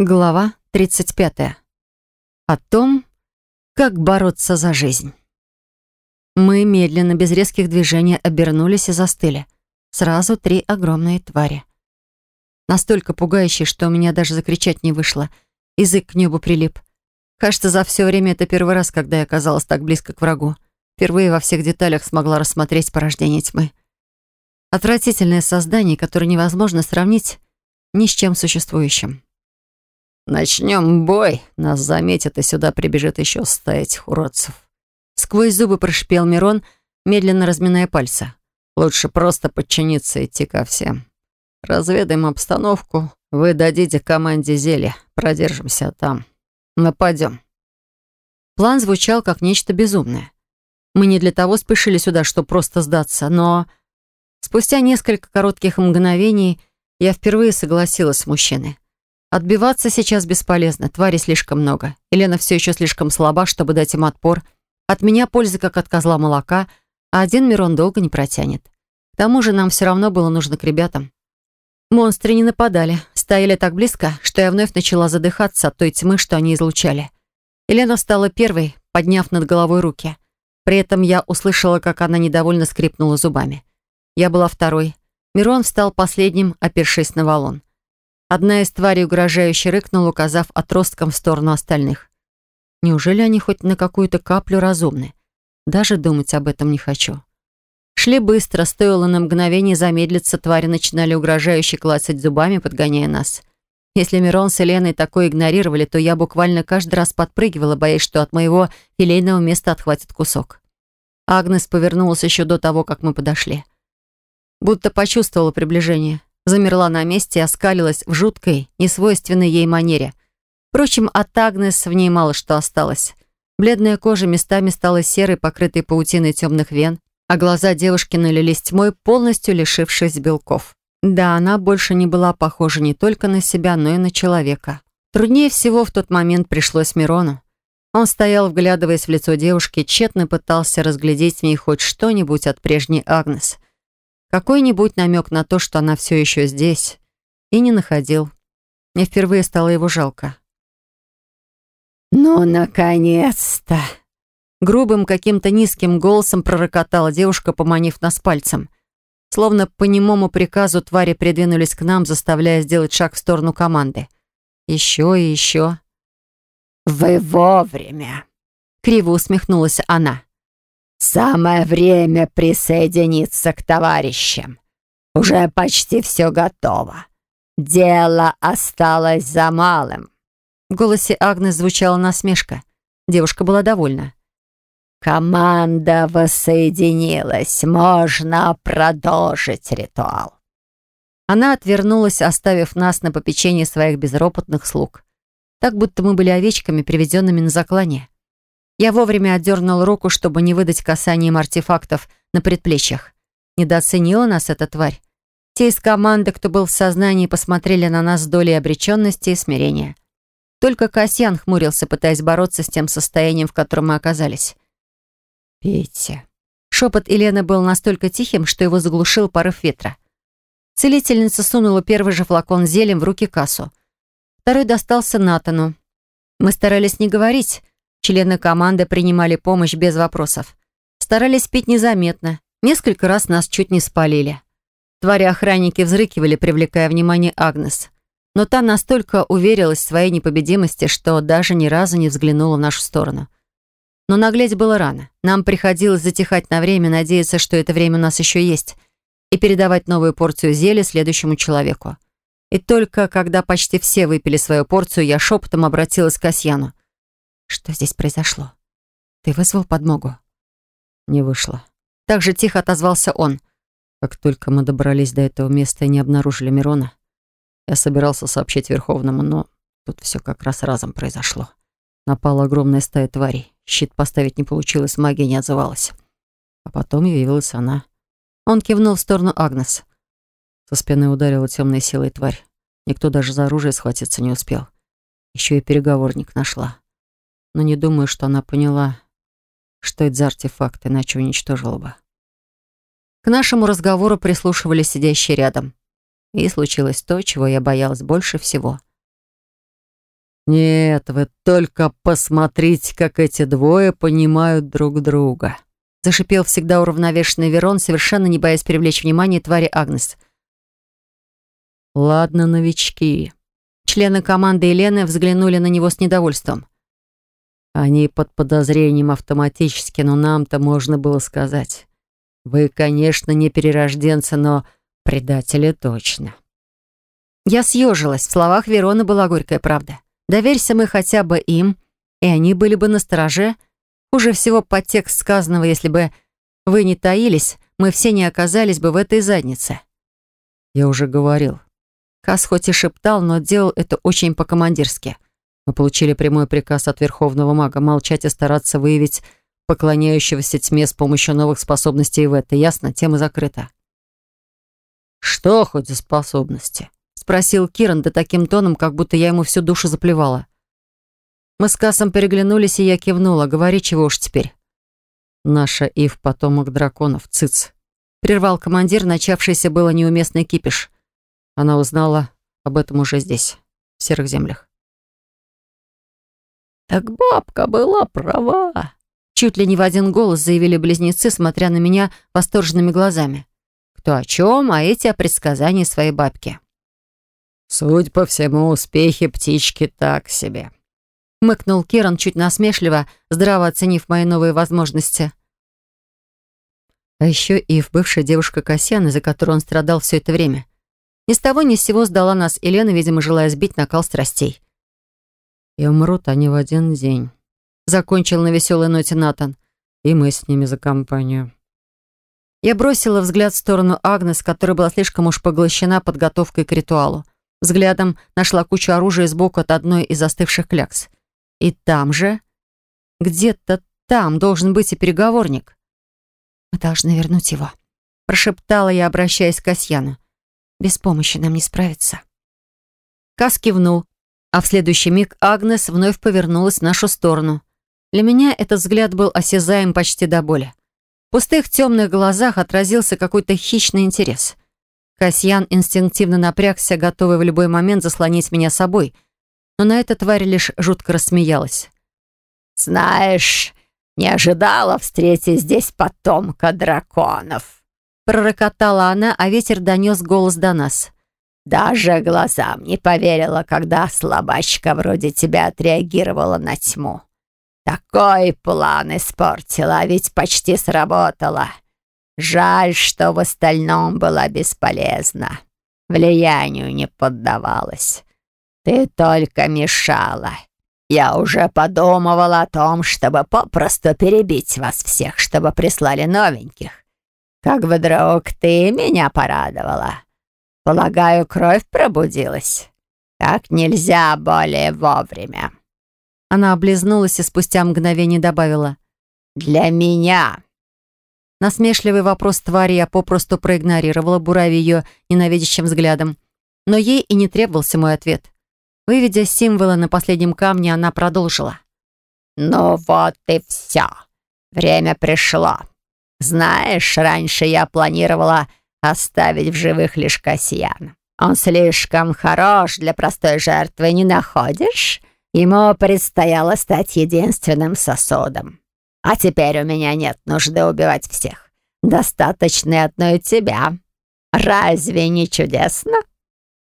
Глава 35. О том, как бороться за жизнь. Мы медленно, без резких движений, обернулись и застыли. Сразу три огромные твари. Настолько пугающие, что у меня даже закричать не вышло. Язык к небу прилип. Кажется, за все время это первый раз, когда я оказалась так близко к врагу. Впервые во всех деталях смогла рассмотреть порождение тьмы. Отвратительное создание, которое невозможно сравнить ни с чем существующим. «Начнем бой. Нас заметят, и сюда прибежит еще стая этих уродцев». Сквозь зубы прошипел Мирон, медленно разминая пальцы. «Лучше просто подчиниться и идти ко всем. Разведаем обстановку. Вы дадите команде зелья. Продержимся там. Нападем». План звучал как нечто безумное. Мы не для того спешили сюда, чтобы просто сдаться, но... Спустя несколько коротких мгновений я впервые согласилась с мужчиной. Отбиваться сейчас бесполезно, твари слишком много. Елена все еще слишком слаба, чтобы дать им отпор. От меня пользы, как от козла молока, а один Мирон долго не протянет. К тому же нам все равно было нужно к ребятам. Монстры не нападали, стояли так близко, что я вновь начала задыхаться от той тьмы, что они излучали. Елена стала первой, подняв над головой руки. При этом я услышала, как она недовольно скрипнула зубами. Я была второй. Мирон встал последним, опершись на валун. Одна из тварей угрожающе рыкнула, указав отростком в сторону остальных. Неужели они хоть на какую-то каплю разумны? Даже думать об этом не хочу. Шли быстро, стоило на мгновение замедлиться, твари начинали угрожающе клацать зубами, подгоняя нас. Если Мирон с Еленой такое игнорировали, то я буквально каждый раз подпрыгивала, боясь, что от моего филейного места отхватит кусок. Агнес повернулась еще до того, как мы подошли. Будто почувствовала приближение замерла на месте и оскалилась в жуткой, несвойственной ей манере. Впрочем, от Агнес в ней мало что осталось. Бледная кожа местами стала серой, покрытой паутиной темных вен, а глаза девушки налились тьмой, полностью лишившись белков. Да, она больше не была похожа не только на себя, но и на человека. Труднее всего в тот момент пришлось Мирону. Он стоял, вглядываясь в лицо девушки, тщетно пытался разглядеть в ней хоть что-нибудь от прежней Агнес. Какой-нибудь намек на то, что она все еще здесь, и не находил. Мне впервые стало его жалко. «Ну, наконец-то!» Грубым, каким-то низким голосом пророкотала девушка, поманив нас пальцем. Словно по немому приказу твари придвинулись к нам, заставляя сделать шаг в сторону команды. Еще и еще. «Вы вовремя!» Криво усмехнулась она. Самое время присоединиться к товарищам. Уже почти все готово. Дело осталось за малым. В голосе Агнес звучала насмешка. Девушка была довольна. «Команда воссоединилась. Можно продолжить ритуал». Она отвернулась, оставив нас на попечении своих безропотных слуг. Так, будто мы были овечками, приведенными на заклание. Я вовремя отдернул руку, чтобы не выдать касанием артефактов на предплечьях. Недооценила нас эта тварь. Те из команды, кто был в сознании, посмотрели на нас с долей обреченности и смирения. Только Касьян хмурился, пытаясь бороться с тем состоянием, в котором мы оказались. «Пейте». Шепот Елены был настолько тихим, что его заглушил порыв ветра. Целительница сунула первый же флакон зелем в руки кассу. Второй достался Натану. Мы старались не говорить, Члены команды принимали помощь без вопросов. Старались пить незаметно. Несколько раз нас чуть не спалили. Твари-охранники взрыкивали, привлекая внимание Агнес. Но та настолько уверилась в своей непобедимости, что даже ни разу не взглянула в нашу сторону. Но наглеть было рано. Нам приходилось затихать на время, надеяться, что это время у нас еще есть, и передавать новую порцию зелья следующему человеку. И только когда почти все выпили свою порцию, я шепотом обратилась к Касьяну. Что здесь произошло? Ты вызвал подмогу? Не вышло. Так же тихо отозвался он. Как только мы добрались до этого места и не обнаружили Мирона, я собирался сообщить Верховному, но тут все как раз разом произошло. Напала огромная стая тварей. Щит поставить не получилось, магия не отзывалась. А потом явилась она. Он кивнул в сторону Агнес. Со спины ударила темной силой тварь. Никто даже за оружие схватиться не успел. Еще и переговорник нашла но не думаю, что она поняла, что это за артефакт, иначе уничтожила бы. К нашему разговору прислушивались сидящие рядом. И случилось то, чего я боялась больше всего. «Нет, вы только посмотрите, как эти двое понимают друг друга», зашипел всегда уравновешенный Верон, совершенно не боясь привлечь внимание твари Агнес. «Ладно, новички». Члены команды Елены взглянули на него с недовольством. Они под подозрением автоматически, но нам-то можно было сказать. Вы, конечно, не перерожденцы, но предатели точно. Я съежилась. В словах Верона была горькая правда. Доверься мы хотя бы им, и они были бы на стороже. Хуже всего подтекст сказанного, если бы вы не таились, мы все не оказались бы в этой заднице. Я уже говорил. Кас хоть и шептал, но делал это очень по-командирски. Мы получили прямой приказ от Верховного Мага молчать и стараться выявить поклоняющегося тьме с помощью новых способностей в это. Ясно? Тема закрыта. «Что хоть за способности?» спросил Киран, да таким тоном, как будто я ему всю душу заплевала. Мы с Кассом переглянулись, и я кивнула. Говори, чего уж теперь. Наша Ив потомок драконов, цыц. Прервал командир, начавшийся было неуместный кипиш. Она узнала об этом уже здесь, в серых землях. «Так бабка была права», Чуть ли не в один голос заявили близнецы, смотря на меня восторженными глазами. Кто о чем, а эти о предсказании своей бабки. «Суть по всему, успехи птички так себе», — мыкнул Киран чуть насмешливо, здраво оценив мои новые возможности. А еще Ив, бывшая девушка Касьяна, за которую он страдал все это время. Ни с того ни с сего сдала нас Елена, видимо, желая сбить накал страстей. «И умрут они в один день», — закончил на веселой ноте Натан. «И мы с ними за компанию». Я бросила взгляд в сторону Агнес, которая была слишком уж поглощена подготовкой к ритуалу. Взглядом нашла кучу оружия сбоку от одной из застывших клякс. И там же, где-то там должен быть и переговорник. «Мы должны вернуть его», — прошептала я, обращаясь к Касьяну. «Без помощи нам не справиться». Кас кивнул, а в следующий миг Агнес вновь повернулась в нашу сторону. Для меня этот взгляд был осязаем почти до боли. В пустых темных глазах отразился какой-то хищный интерес — Касьян инстинктивно напрягся, готовый в любой момент заслонить меня собой. Но на это тварь лишь жутко рассмеялась. «Знаешь, не ожидала встретить здесь потомка драконов», пророкотала она, а ветер донес голос до нас. «Даже глазам не поверила, когда слабачка вроде тебя отреагировала на тьму. Такой план испортила, ведь почти сработала. Жаль, что в остальном была бесполезна. Влиянию не поддавалась. Ты только мешала. Я уже подумывала о том, чтобы попросту перебить вас всех, чтобы прислали новеньких. Как вдруг ты меня порадовала. Полагаю, кровь пробудилась. Как нельзя более вовремя. Она облизнулась и спустя мгновение добавила. «Для меня Насмешливый вопрос твари я попросту проигнорировала, буравя ее ненавидящим взглядом. Но ей и не требовался мой ответ. Выведя символы на последнем камне, она продолжила. «Ну вот и все. Время пришло. Знаешь, раньше я планировала оставить в живых лишь Касьяна. Он слишком хорош для простой жертвы, не находишь? Ему предстояло стать единственным сосудом. А теперь у меня нет нужды убивать всех. Достаточно одной тебя. Разве не чудесно?»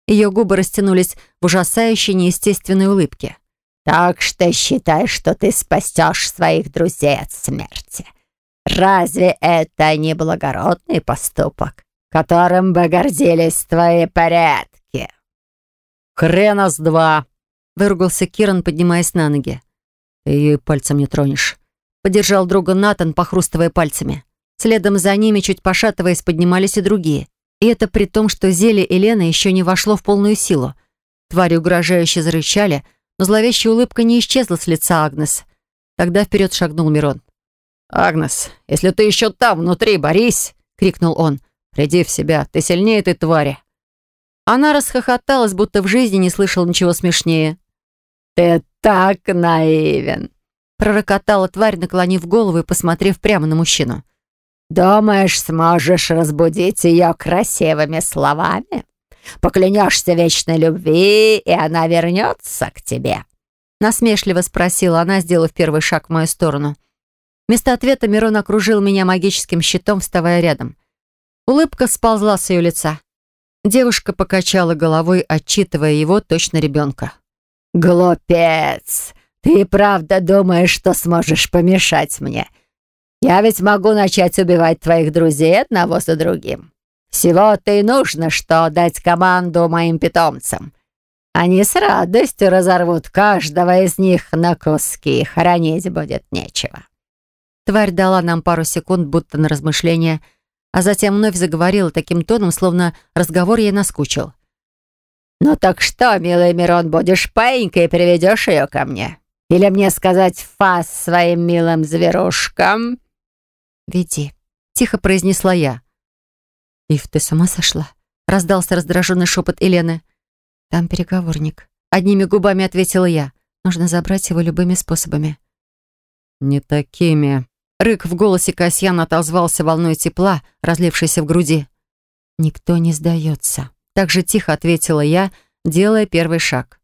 Ее губы растянулись в ужасающей неестественной улыбке. «Так что считай, что ты спасешь своих друзей от смерти. Разве это не благородный поступок, которым бы гордились твои порядки?» «Хрена с два!» — выругался Киран, поднимаясь на ноги. «Ты ее пальцем не тронешь». Поддержал друга Натан, похрустывая пальцами. Следом за ними, чуть пошатываясь, поднимались и другие. И это при том, что зелье Елены еще не вошло в полную силу. Твари угрожающе зарычали, но зловещая улыбка не исчезла с лица Агнес. Тогда вперед шагнул Мирон. «Агнес, если ты еще там, внутри, борись!» — крикнул он. «Приди в себя, ты сильнее этой твари!» Она расхохоталась, будто в жизни не слышала ничего смешнее. «Ты так наивен!» пророкотала тварь, наклонив голову и посмотрев прямо на мужчину. «Думаешь, сможешь разбудить ее красивыми словами? Поклянешься вечной любви, и она вернется к тебе. Насмешливо спросила она, сделав первый шаг в мою сторону. Вместо ответа Мирон окружил меня магическим щитом, вставая рядом. Улыбка сползла с ее лица. Девушка покачала головой, отчитывая его точно ребенка. «Глупец! Ты правда думаешь, что сможешь помешать мне? Я ведь могу начать убивать твоих друзей одного за другим. Всего-то и нужно, что дать команду моим питомцам. Они с радостью разорвут каждого из них на куски, хранить будет нечего». Тварь дала нам пару секунд, будто на размышление, а затем вновь заговорила таким тоном, словно разговор ей наскучил. «Ну так что, милый Мирон, будешь паинькой и приведешь ее ко мне? Или мне сказать фас своим милым зверушкам?» «Веди», — тихо произнесла я. «Ив, ты сама сошла?» — раздался раздраженный шепот Елены. «Там переговорник». Одними губами ответила я. «Нужно забрать его любыми способами». «Не такими». Рык в голосе Касьяна отозвался волной тепла, разлившейся в груди. «Никто не сдается». Так же тихо ответила я, делая первый шаг.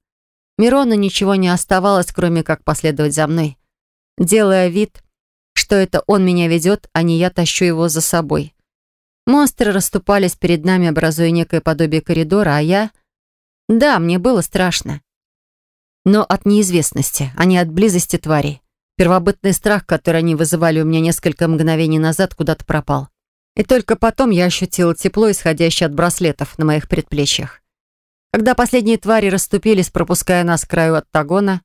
Мирона ничего не оставалось, кроме как последовать за мной. Делая вид, что это он меня ведет, а не я тащу его за собой. Монстры расступались перед нами, образуя некое подобие коридора, а я... Да, мне было страшно. Но от неизвестности, а не от близости тварей. Первобытный страх, который они вызывали у меня несколько мгновений назад, куда-то пропал. И только потом я ощутила тепло, исходящее от браслетов на моих предплечьях. Когда последние твари расступились, пропуская нас к краю оттагона,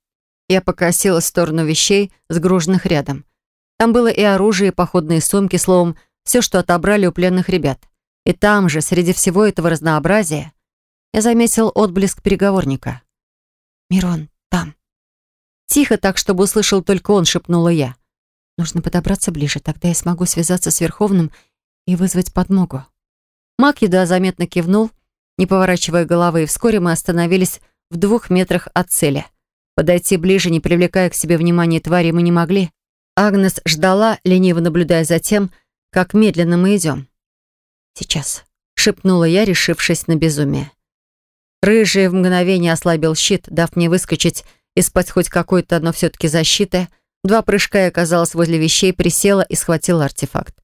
я покосилась в сторону вещей, сгруженных рядом. Там было и оружие, и походные сумки, словом, все, что отобрали у пленных ребят. И там же, среди всего этого разнообразия, я заметил отблеск переговорника. «Мирон, там». Тихо, так, чтобы услышал только он, шепнула я. «Нужно подобраться ближе, тогда я смогу связаться с Верховным и вызвать подмогу. Мак едва заметно кивнул, не поворачивая головы, и вскоре мы остановились в двух метрах от цели. Подойти ближе, не привлекая к себе внимания твари, мы не могли. Агнес ждала, лениво наблюдая за тем, как медленно мы идем. «Сейчас», — шепнула я, решившись на безумие. Рыжий в мгновение ослабил щит, дав мне выскочить из-под хоть какой-то, но все-таки защиты. Два прыжка я оказалась возле вещей, присела и схватила артефакт.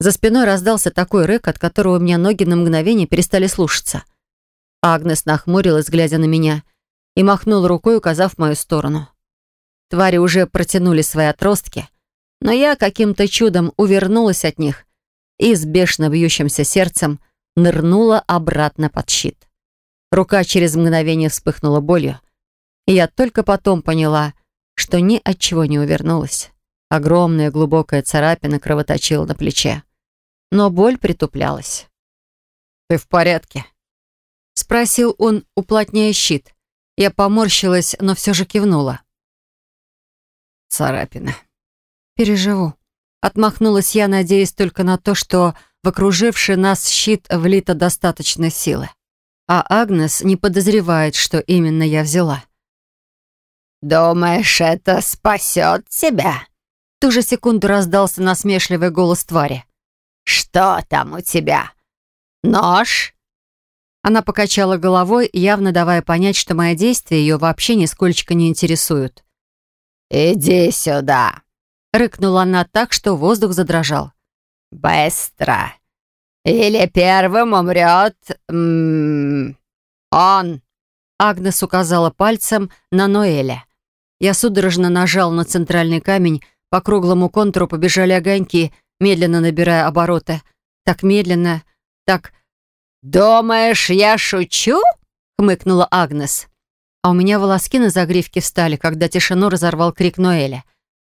За спиной раздался такой рык, от которого у меня ноги на мгновение перестали слушаться. Агнес нахмурилась, глядя на меня, и махнула рукой, указав в мою сторону. Твари уже протянули свои отростки, но я каким-то чудом увернулась от них и с бешено бьющимся сердцем нырнула обратно под щит. Рука через мгновение вспыхнула болью, и я только потом поняла, что ни от чего не увернулась. Огромная глубокая царапина кровоточила на плече но боль притуплялась. «Ты в порядке?» — спросил он, уплотняя щит. Я поморщилась, но все же кивнула. «Царапина». «Переживу». Отмахнулась я, надеясь только на то, что в окруживший нас щит влито достаточно силы. А Агнес не подозревает, что именно я взяла. «Думаешь, это спасет тебя?» В ту же секунду раздался насмешливый голос твари. «Что там у тебя? Нож?» Она покачала головой, явно давая понять, что мои действия ее вообще нисколько не интересуют. «Иди сюда!» — рыкнула она так, что воздух задрожал. «Быстро! Или первым умрет... М -м, он!» Агнес указала пальцем на Ноэля. Я судорожно нажал на центральный камень, по круглому контуру побежали огоньки — медленно набирая обороты. Так медленно, так... «Думаешь, я шучу?» — хмыкнула Агнес. А у меня волоски на загривке встали, когда тишину разорвал крик Ноэля.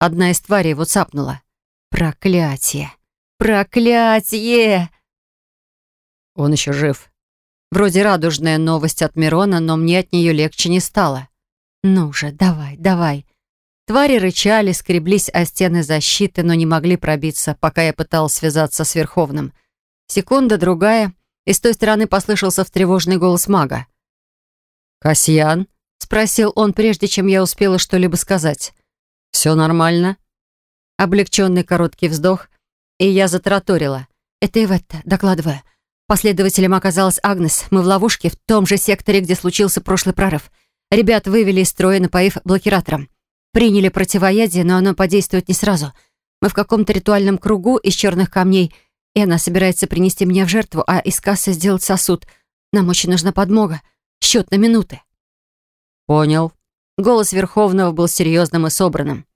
Одна из тварей его цапнула. «Проклятие! Проклятие!» Он еще жив. Вроде радужная новость от Мирона, но мне от нее легче не стало. «Ну же, давай, давай!» Твари рычали, скреблись о стены защиты, но не могли пробиться, пока я пыталась связаться с Верховным. Секунда, другая, и с той стороны послышался встревоженный голос мага. «Касьян?» — спросил он, прежде чем я успела что-либо сказать. «Все нормально?» Облегченный короткий вздох, и я затраторила. «Это Иветта, докладываю. Последователем оказалась Агнес. Мы в ловушке в том же секторе, где случился прошлый прорыв. Ребят вывели из строя, напоив блокиратором. Приняли противоядие, но оно подействует не сразу. Мы в каком-то ритуальном кругу из черных камней, и она собирается принести меня в жертву, а из кассы сделать сосуд. Нам очень нужна подмога. Счет на минуты. Понял. Голос Верховного был серьезным и собранным.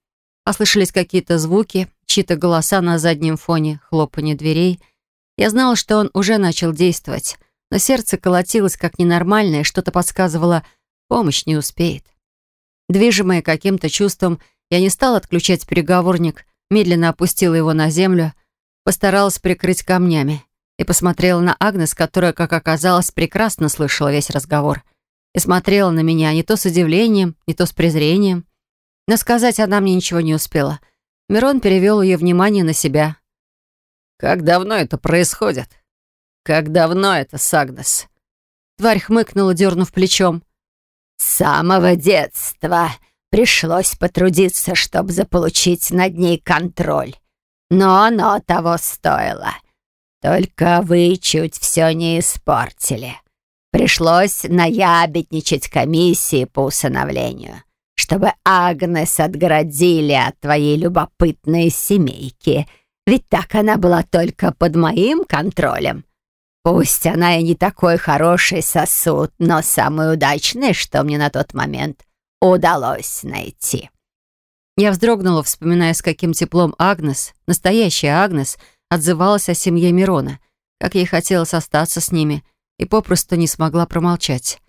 Послышались какие-то звуки, чьи-то голоса на заднем фоне, хлопанье дверей. Я знала, что он уже начал действовать, но сердце колотилось как ненормальное, что-то подсказывало, помощь не успеет. Движимая каким-то чувством, я не стала отключать переговорник, медленно опустила его на землю, постаралась прикрыть камнями и посмотрела на Агнес, которая, как оказалось, прекрасно слышала весь разговор и смотрела на меня не то с удивлением, не то с презрением. Но сказать она мне ничего не успела. Мирон перевел ее внимание на себя. «Как давно это происходит? Как давно это, Сагнес?» Тварь хмыкнула, дернув плечом. «С самого детства пришлось потрудиться, чтобы заполучить над ней контроль. Но оно того стоило. Только вы чуть все не испортили. Пришлось наябедничать комиссии по усыновлению, чтобы Агнес отгородили от твоей любопытной семейки, ведь так она была только под моим контролем. Пусть она и не такой хороший сосуд, но самый удачный, что мне на тот момент удалось найти. Я вздрогнула, вспоминая, с каким теплом Агнес, настоящая Агнес, отзывалась о семье Мирона, как ей хотелось остаться с ними, и попросту не смогла промолчать.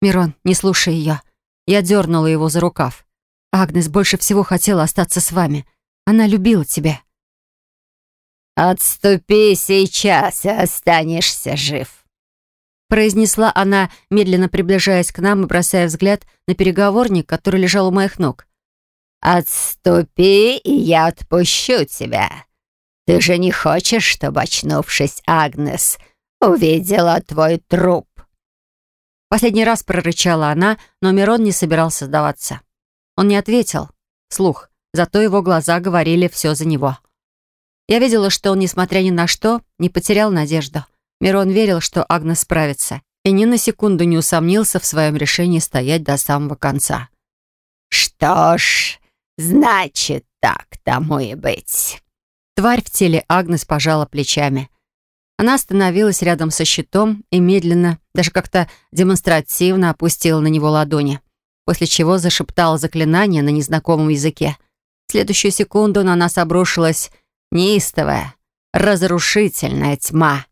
«Мирон, не слушай ее». Я дернула его за рукав. «Агнес больше всего хотела остаться с вами. Она любила тебя». «Отступи сейчас, и останешься жив», произнесла она, медленно приближаясь к нам и бросая взгляд на переговорник, который лежал у моих ног. «Отступи, и я отпущу тебя. Ты же не хочешь, чтобы, очнувшись, Агнес увидела твой труп». Последний раз прорычала она, но Мирон не собирался сдаваться. Он не ответил. Слух. Зато его глаза говорили все за него. Я видела, что он, несмотря ни на что, не потерял надежду. Мирон верил, что Агнес справится, и ни на секунду не усомнился в своем решении стоять до самого конца. «Что ж, значит, так тому и быть». Тварь в теле Агнес пожала плечами. Она остановилась рядом со щитом и медленно, даже как-то демонстративно опустила на него ладони, после чего зашептала заклинание на незнакомом языке. В следующую секунду на нас обрушилась неистовая, разрушительная тьма.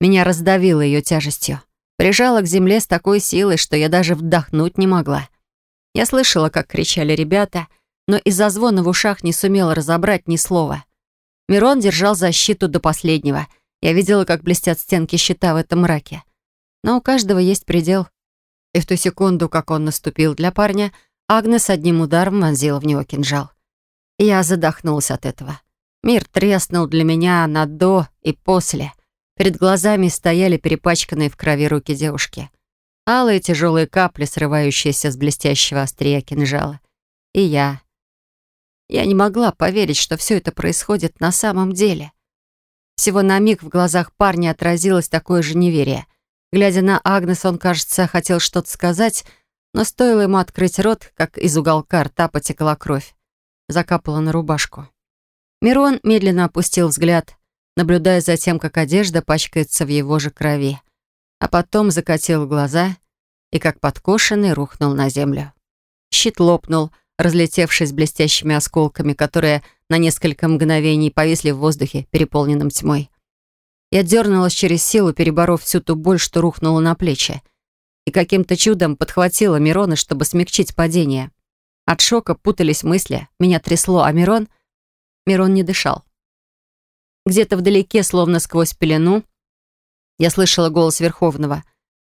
Меня раздавило ее тяжестью. Прижала к земле с такой силой, что я даже вдохнуть не могла. Я слышала, как кричали ребята, но из-за звона в ушах не сумела разобрать ни слова. Мирон держал защиту до последнего — я видела, как блестят стенки щита в этом мраке. Но у каждого есть предел. И в ту секунду, как он наступил для парня, Агнес одним ударом вонзила в него кинжал. Я задохнулась от этого. Мир треснул для меня на «до» и «после». Перед глазами стояли перепачканные в крови руки девушки. Алые тяжелые капли, срывающиеся с блестящего острия кинжала. И я. Я не могла поверить, что все это происходит на самом деле. Всего на миг в глазах парня отразилось такое же неверие. Глядя на Агнес, он, кажется, хотел что-то сказать, но стоило ему открыть рот, как из уголка рта потекла кровь. Закапала на рубашку. Мирон медленно опустил взгляд, наблюдая за тем, как одежда пачкается в его же крови. А потом закатил глаза и, как подкошенный, рухнул на землю. Щит лопнул, разлетевшись блестящими осколками, которые на несколько мгновений повисли в воздухе, переполненном тьмой. Я дернулась через силу, переборов всю ту боль, что рухнула на плечи. И каким-то чудом подхватила Мирона, чтобы смягчить падение. От шока путались мысли, меня трясло, а Мирон... Мирон не дышал. Где-то вдалеке, словно сквозь пелену, я слышала голос Верховного,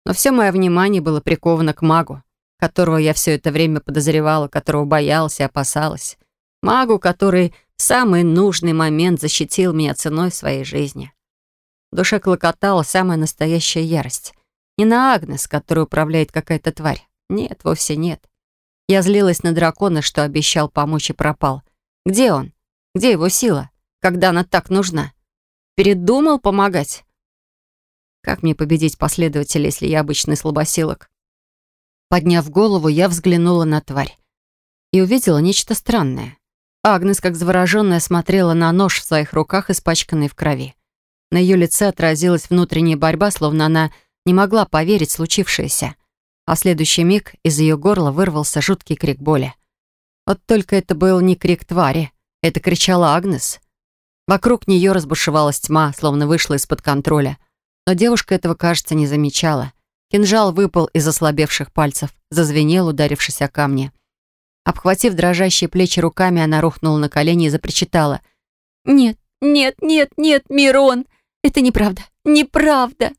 но все мое внимание было приковано к магу которого я все это время подозревала, которого боялась и опасалась. Магу, который в самый нужный момент защитил меня ценой своей жизни. В душе клокотала самая настоящая ярость. Не на Агнес, которую управляет какая-то тварь. Нет, вовсе нет. Я злилась на дракона, что обещал помочь и пропал. Где он? Где его сила? Когда она так нужна? Передумал помогать? Как мне победить последователя, если я обычный слабосилок? Подняв голову, я взглянула на тварь и увидела нечто странное. Агнес, как завороженная, смотрела на нож в своих руках, испачканный в крови. На ее лице отразилась внутренняя борьба, словно она не могла поверить случившееся. А в следующий миг из ее горла вырвался жуткий крик боли. Вот только это был не крик твари, это кричала Агнес. Вокруг нее разбушевалась тьма, словно вышла из-под контроля. Но девушка этого, кажется, не замечала. Кинжал выпал из ослабевших пальцев, зазвенел, ударившись о камни. Обхватив дрожащие плечи руками, она рухнула на колени и запричитала. «Нет, нет, нет, нет, Мирон! Это неправда, неправда!»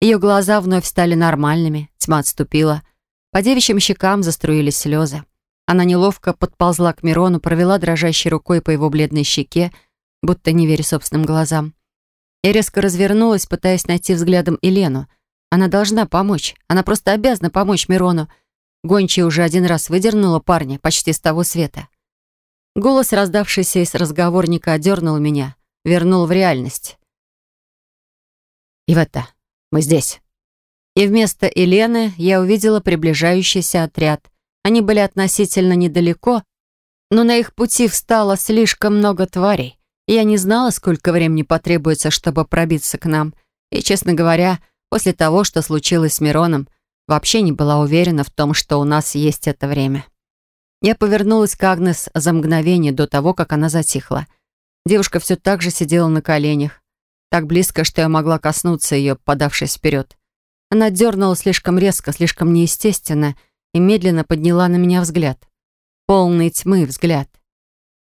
Ее глаза вновь стали нормальными, тьма отступила. По девичьим щекам заструились слезы. Она неловко подползла к Мирону, провела дрожащей рукой по его бледной щеке, будто не веря собственным глазам. Я резко развернулась, пытаясь найти взглядом Елену. Она должна помочь. Она просто обязана помочь Мирону. Гончая уже один раз выдернула парня почти с того света. Голос, раздавшийся из разговорника, одернул меня, вернул в реальность. «Ивета, мы здесь». И вместо Елены я увидела приближающийся отряд. Они были относительно недалеко, но на их пути встало слишком много тварей. Я не знала, сколько времени потребуется, чтобы пробиться к нам. И, честно говоря, после того, что случилось с Мироном, вообще не была уверена в том, что у нас есть это время. Я повернулась к Агнес за мгновение до того, как она затихла. Девушка все так же сидела на коленях, так близко, что я могла коснуться ее, подавшись вперед. Она дернула слишком резко, слишком неестественно и медленно подняла на меня взгляд. Полный тьмы взгляд.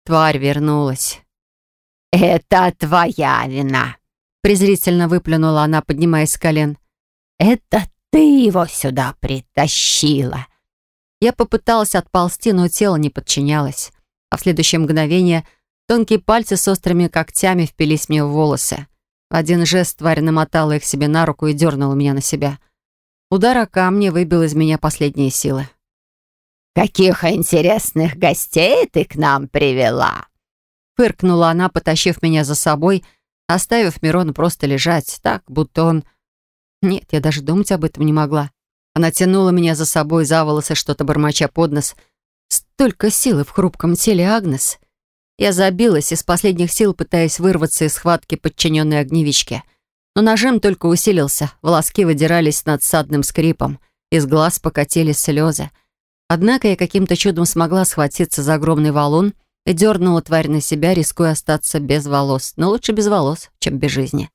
Тварь вернулась. «Это твоя вина», — презрительно выплюнула она, поднимаясь с колен. «Это ты его сюда притащила». Я попыталась отползти, но тело не подчинялось. А в следующее мгновение тонкие пальцы с острыми когтями впились мне в волосы. В один жест тварь намотала их себе на руку и дернула меня на себя. Удар о камни выбил из меня последние силы. «Каких интересных гостей ты к нам привела!» Фыркнула она, потащив меня за собой, оставив Мирона просто лежать, так, будто он... Нет, я даже думать об этом не могла. Она тянула меня за собой за волосы, что-то бормоча под нос. Столько силы в хрупком теле Агнес. Я забилась из последних сил, пытаясь вырваться из схватки подчиненной огневички. Но нажим только усилился, волоски выдирались с надсадным скрипом, из глаз покатились слезы. Однако я каким-то чудом смогла схватиться за огромный валун — и дернула тварь на себя, рискуя остаться без волос. Но лучше без волос, чем без жизни.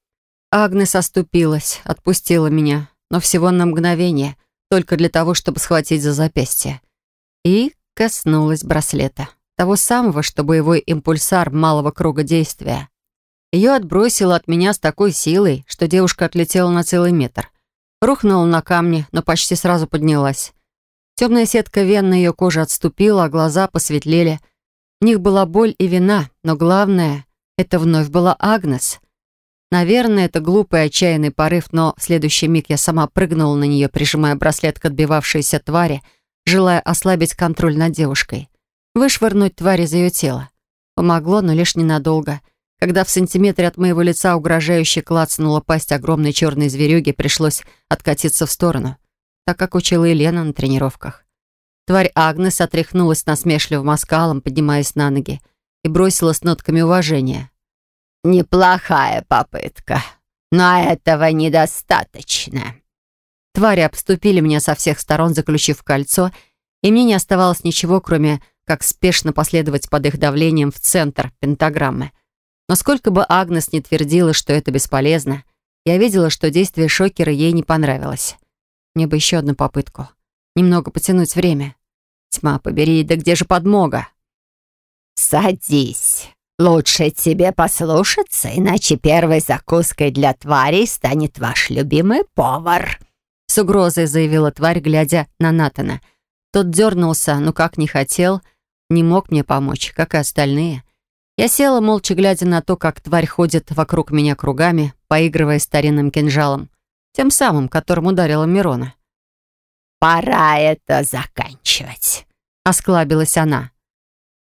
Агнес оступилась, отпустила меня, но всего на мгновение, только для того, чтобы схватить за запястье. И коснулась браслета. Того самого, что боевой импульсар малого круга действия. Ее отбросило от меня с такой силой, что девушка отлетела на целый метр. Рухнула на камни, но почти сразу поднялась. Темная сетка вен на ее коже отступила, а глаза посветлели, в них была боль и вина, но главное, это вновь была Агнес. Наверное, это глупый отчаянный порыв, но в следующий миг я сама прыгнула на нее, прижимая браслет к отбивавшейся твари, желая ослабить контроль над девушкой. Вышвырнуть тварь из ее тела. Помогло, но лишь ненадолго. Когда в сантиметре от моего лица угрожающе клацнула пасть огромной черной зверюги, пришлось откатиться в сторону, так как учила Елена на тренировках. Тварь Агнес отряхнулась насмешливым оскалом, поднимаясь на ноги, и бросила с нотками уважения. «Неплохая попытка, но этого недостаточно». Твари обступили меня со всех сторон, заключив кольцо, и мне не оставалось ничего, кроме как спешно последовать под их давлением в центр пентаграммы. Но сколько бы Агнес не твердила, что это бесполезно, я видела, что действие шокера ей не понравилось. Мне бы еще одну попытку. Немного потянуть время. Тьма побери, да где же подмога? «Садись. Лучше тебе послушаться, иначе первой закуской для тварей станет ваш любимый повар», с угрозой заявила тварь, глядя на Натана. Тот дернулся, но как не хотел, не мог мне помочь, как и остальные. Я села, молча глядя на то, как тварь ходит вокруг меня кругами, поигрывая старинным кинжалом, тем самым, которым ударила Мирона. «Пора это заканчивать», — осклабилась она.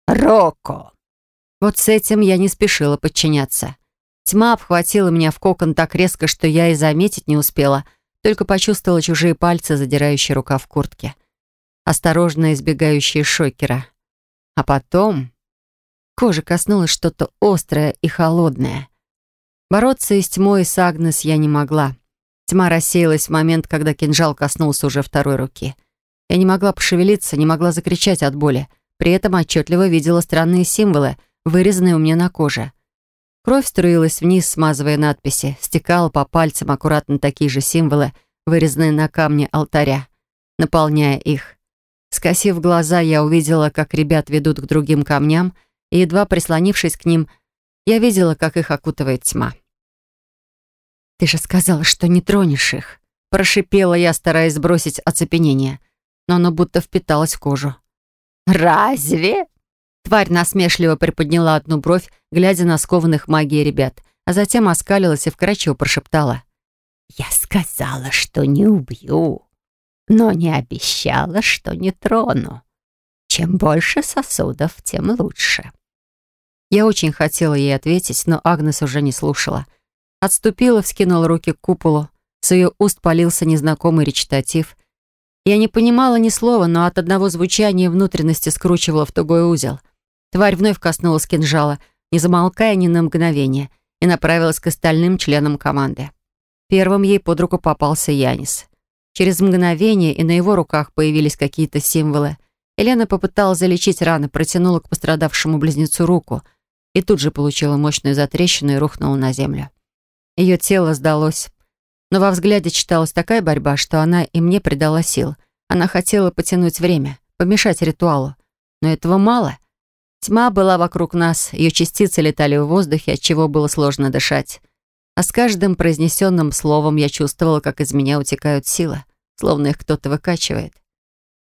«Роко!» Вот с этим я не спешила подчиняться. Тьма обхватила меня в кокон так резко, что я и заметить не успела, только почувствовала чужие пальцы, задирающие рука в куртке. Осторожно избегающие шокера. А потом... Кожа коснулась что-то острое и холодное. Бороться и с тьмой с Агнес я не могла. Тьма рассеялась в момент, когда кинжал коснулся уже второй руки. Я не могла пошевелиться, не могла закричать от боли. При этом отчетливо видела странные символы, вырезанные у меня на коже. Кровь струилась вниз, смазывая надписи, стекала по пальцам аккуратно такие же символы, вырезанные на камне алтаря, наполняя их. Скосив глаза, я увидела, как ребят ведут к другим камням, и, едва прислонившись к ним, я видела, как их окутывает тьма. «Ты же сказала, что не тронешь их!» Прошипела я, стараясь сбросить оцепенение, но оно будто впиталось в кожу. «Разве?» Тварь насмешливо приподняла одну бровь, глядя на скованных магией ребят, а затем оскалилась и вкрадчиво прошептала. «Я сказала, что не убью, но не обещала, что не трону. Чем больше сосудов, тем лучше». Я очень хотела ей ответить, но Агнес уже не слушала. Отступила, вскинула руки к куполу. С ее уст полился незнакомый речитатив. Я не понимала ни слова, но от одного звучания внутренности скручивала в тугой узел. Тварь вновь коснулась кинжала, не замолкая ни на мгновение, и направилась к остальным членам команды. Первым ей под руку попался Янис. Через мгновение и на его руках появились какие-то символы. Елена попыталась залечить раны, протянула к пострадавшему близнецу руку и тут же получила мощную затрещину и рухнула на землю. Ее тело сдалось, но во взгляде читалась такая борьба, что она и мне придала сил. Она хотела потянуть время, помешать ритуалу. Но этого мало. Тьма была вокруг нас, ее частицы летали в воздухе, от чего было сложно дышать. А с каждым произнесенным словом я чувствовала, как из меня утекают силы, словно их кто-то выкачивает.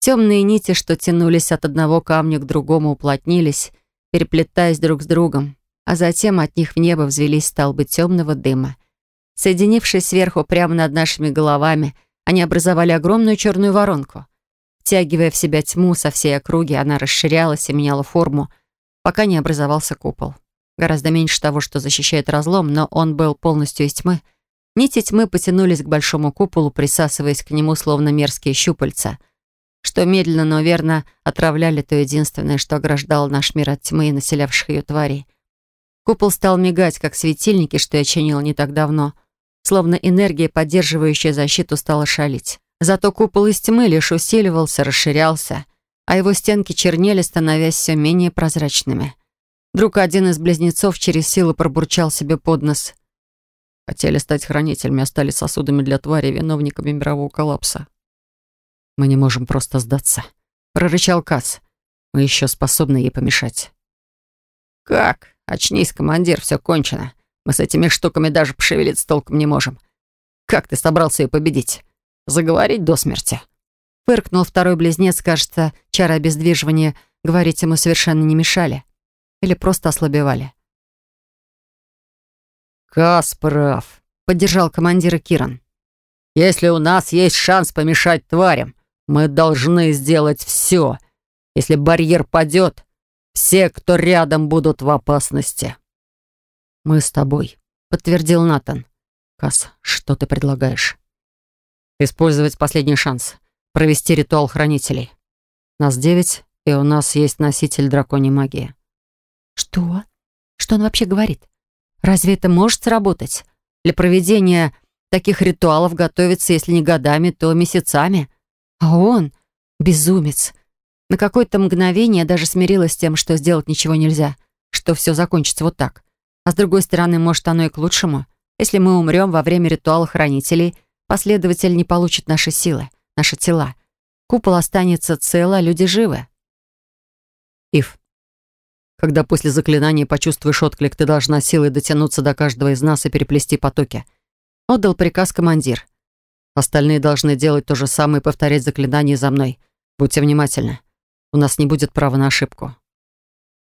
Темные нити, что тянулись от одного камня к другому, уплотнились, переплетаясь друг с другом, а затем от них в небо взвелись столбы темного дыма — Соединившись сверху прямо над нашими головами, они образовали огромную черную воронку. Втягивая в себя тьму со всей округи, она расширялась и меняла форму, пока не образовался купол. Гораздо меньше того, что защищает разлом, но он был полностью из тьмы. Нити тьмы потянулись к большому куполу, присасываясь к нему, словно мерзкие щупальца, что медленно, но верно отравляли то единственное, что ограждало наш мир от тьмы и населявших ее тварей. Купол стал мигать, как светильники, что я чинила не так давно — словно энергия, поддерживающая защиту, стала шалить. Зато купол из тьмы лишь усиливался, расширялся, а его стенки чернели, становясь все менее прозрачными. Вдруг один из близнецов через силу пробурчал себе под нос. Хотели стать хранителями, а стали сосудами для твари, виновниками мирового коллапса. «Мы не можем просто сдаться», — прорычал Касс. «Мы еще способны ей помешать». «Как? Очнись, командир, все кончено. Мы с этими штуками даже пошевелиться толком не можем. Как ты собрался ее победить? Заговорить до смерти?» Фыркнул второй близнец, кажется, чары обездвиживания говорить ему совершенно не мешали. Или просто ослабевали. «Каспров», — поддержал командира Киран. «Если у нас есть шанс помешать тварям, мы должны сделать все. Если барьер падет, все, кто рядом, будут в опасности». «Мы с тобой», — подтвердил Натан. «Касс, что ты предлагаешь?» «Использовать последний шанс. Провести ритуал хранителей. Нас девять, и у нас есть носитель драконьей магии». «Что? Что он вообще говорит? Разве это может сработать? Для проведения таких ритуалов готовится, если не годами, то месяцами. А он — безумец. На какое-то мгновение я даже смирилась с тем, что сделать ничего нельзя, что все закончится вот так. А с другой стороны, может, оно и к лучшему. Если мы умрем во время ритуала хранителей, последователь не получит наши силы, наши тела. Купол останется цел, а люди живы. Ив, когда после заклинания почувствуешь отклик, ты должна силой дотянуться до каждого из нас и переплести потоки. Отдал приказ командир. Остальные должны делать то же самое и повторять заклинание за мной. Будьте внимательны. У нас не будет права на ошибку.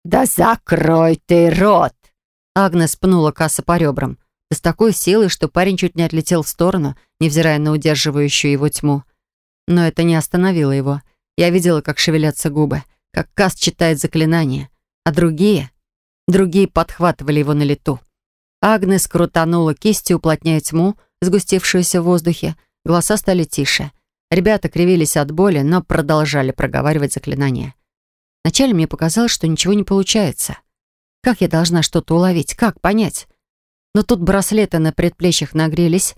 «Да закрой ты рот!» Агнес пнула Касса по ребрам. Да с такой силой, что парень чуть не отлетел в сторону, невзирая на удерживающую его тьму. Но это не остановило его. Я видела, как шевелятся губы, как Касс читает заклинание. А другие? Другие подхватывали его на лету. Агнес крутанула кистью, уплотняя тьму, сгустившуюся в воздухе, Голоса стали тише. Ребята кривились от боли, но продолжали проговаривать заклинания. Вначале мне показалось, что ничего не получается. Как я должна что-то уловить? Как понять? Но тут браслеты на предплечьях нагрелись,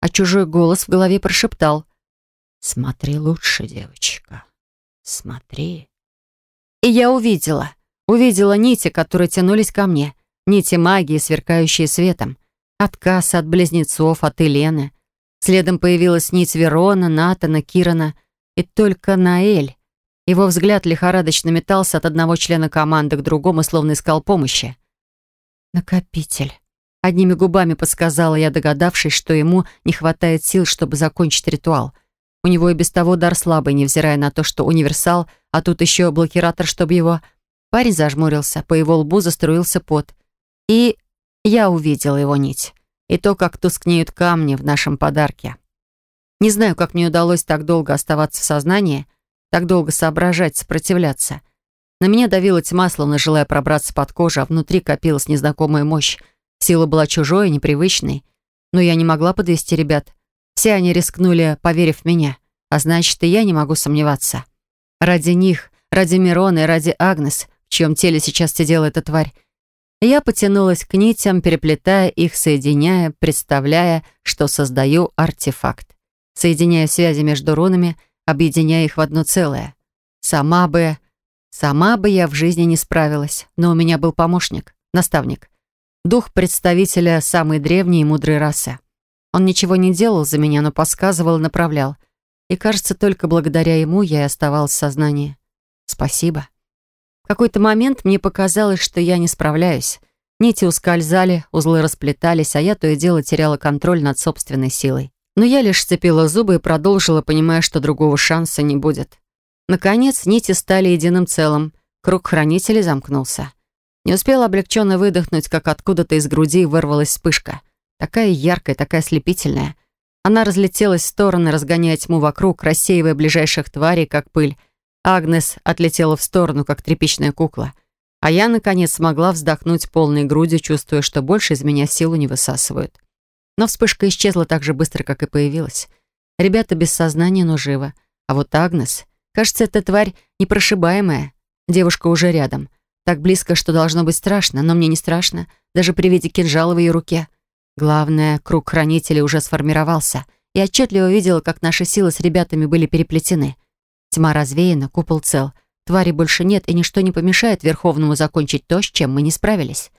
а чужой голос в голове прошептал. «Смотри лучше, девочка. Смотри». И я увидела. Увидела нити, которые тянулись ко мне. Нити магии, сверкающие светом. Отказ от близнецов, от Елены. Следом появилась нить Верона, Натана, Кирана. И только Наэль. Его взгляд лихорадочно метался от одного члена команды к другому, словно искал помощи. «Накопитель». Одними губами подсказала я, догадавшись, что ему не хватает сил, чтобы закончить ритуал. У него и без того дар слабый, невзирая на то, что универсал, а тут еще блокиратор, чтобы его... Парень зажмурился, по его лбу заструился пот. И я увидела его нить. И то, как тускнеют камни в нашем подарке. Не знаю, как мне удалось так долго оставаться в сознании, так долго соображать, сопротивляться. На меня давила тьма, словно желая пробраться под кожу, а внутри копилась незнакомая мощь. Сила была чужой, непривычной. Но я не могла подвести ребят. Все они рискнули, поверив в меня. А значит, и я не могу сомневаться. Ради них, ради Мирона и ради Агнес, в чьем теле сейчас сидела эта тварь, я потянулась к нитям, переплетая их, соединяя, представляя, что создаю артефакт. Соединяя связи между рунами, объединяя их в одно целое. Сама бы... Сама бы я в жизни не справилась, но у меня был помощник, наставник. Дух представителя самой древней и мудрой расы. Он ничего не делал за меня, но подсказывал и направлял. И, кажется, только благодаря ему я и оставалась в сознании. Спасибо. Какой-то момент мне показалось, что я не справляюсь. Нити ускользали, узлы расплетались, а я то и дело теряла контроль над собственной силой. Но я лишь сцепила зубы и продолжила, понимая, что другого шанса не будет. Наконец, нити стали единым целым. Круг хранителей замкнулся. Не успела облегченно выдохнуть, как откуда-то из груди вырвалась вспышка. Такая яркая, такая слепительная. Она разлетелась в стороны, разгоняя тьму вокруг, рассеивая ближайших тварей, как пыль. Агнес отлетела в сторону, как тряпичная кукла. А я, наконец, смогла вздохнуть полной грудью, чувствуя, что больше из меня силу не высасывают. Но вспышка исчезла так же быстро, как и появилась. Ребята без сознания, но живы. А вот Агнес... Кажется, эта тварь непрошибаемая. Девушка уже рядом. Так близко, что должно быть страшно, но мне не страшно, даже при виде кинжала в ее руке. Главное, круг хранителей уже сформировался. Я отчетливо видела, как наши силы с ребятами были переплетены. Тьма развеяна, купол цел. Твари больше нет, и ничто не помешает Верховному закончить то, с чем мы не справились.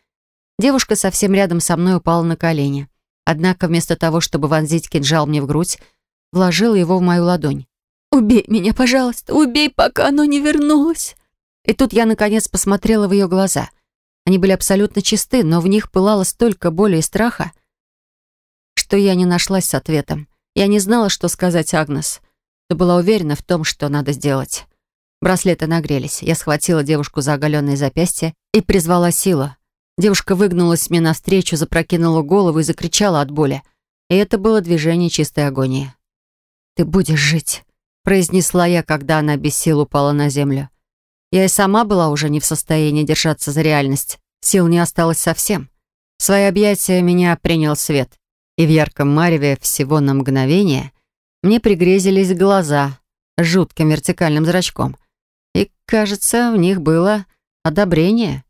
Девушка совсем рядом со мной упала на колени. Однако вместо того, чтобы вонзить кинжал мне в грудь, вложила его в мою ладонь. «Убей меня, пожалуйста, убей, пока оно не вернулось!» И тут я, наконец, посмотрела в ее глаза. Они были абсолютно чисты, но в них пылало столько боли и страха, что я не нашлась с ответом. Я не знала, что сказать Агнес, но была уверена в том, что надо сделать. Браслеты нагрелись. Я схватила девушку за оголенные запястья и призвала силу. Девушка выгнулась мне навстречу, запрокинула голову и закричала от боли. И это было движение чистой агонии. «Ты будешь жить», — произнесла я, когда она без сил упала на землю. Я и сама была уже не в состоянии держаться за реальность. Сил не осталось совсем. В свои объятия меня принял свет. И в ярком мареве всего на мгновение мне пригрезились глаза с жутким вертикальным зрачком. И, кажется, в них было одобрение.